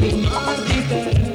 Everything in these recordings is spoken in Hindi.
Be my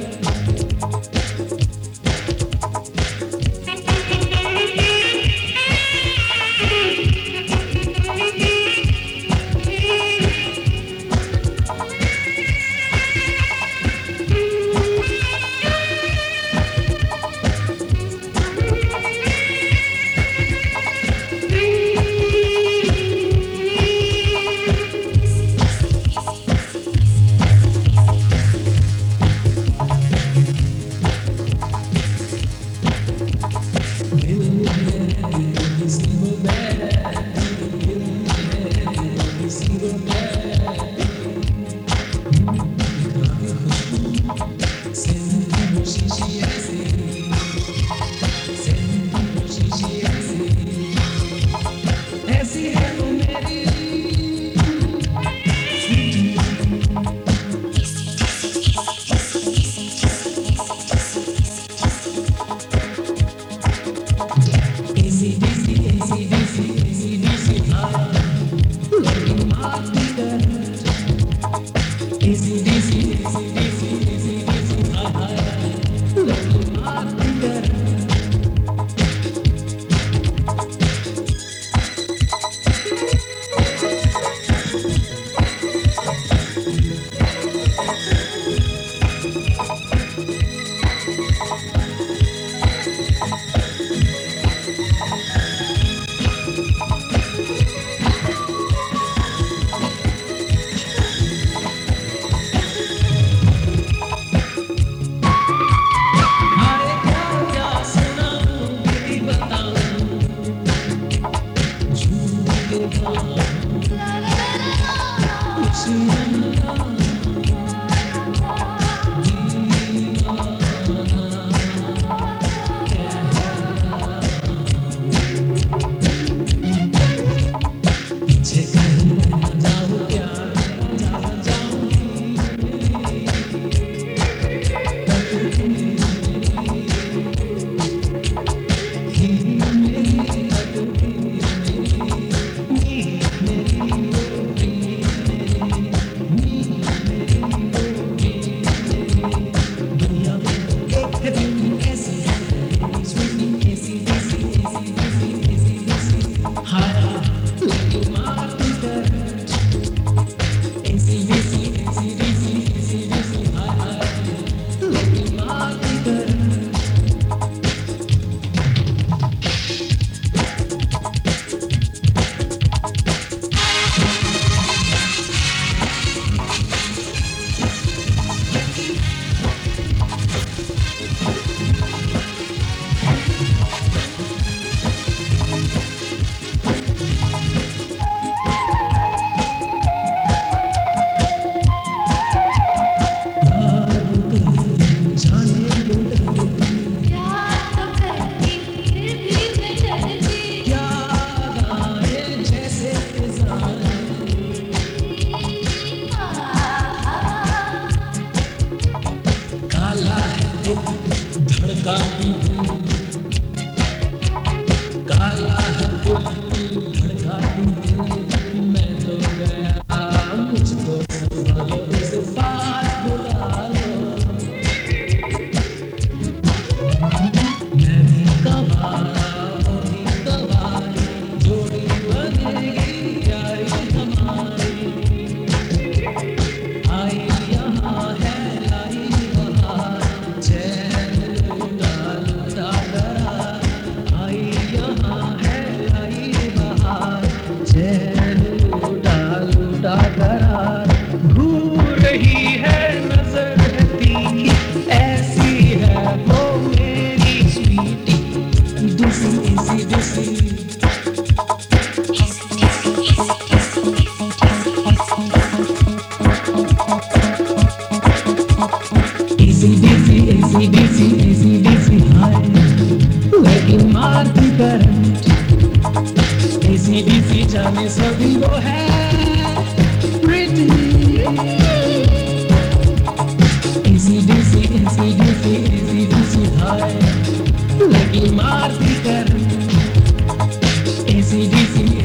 जाने सभी वो है।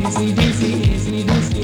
DC AC DC AC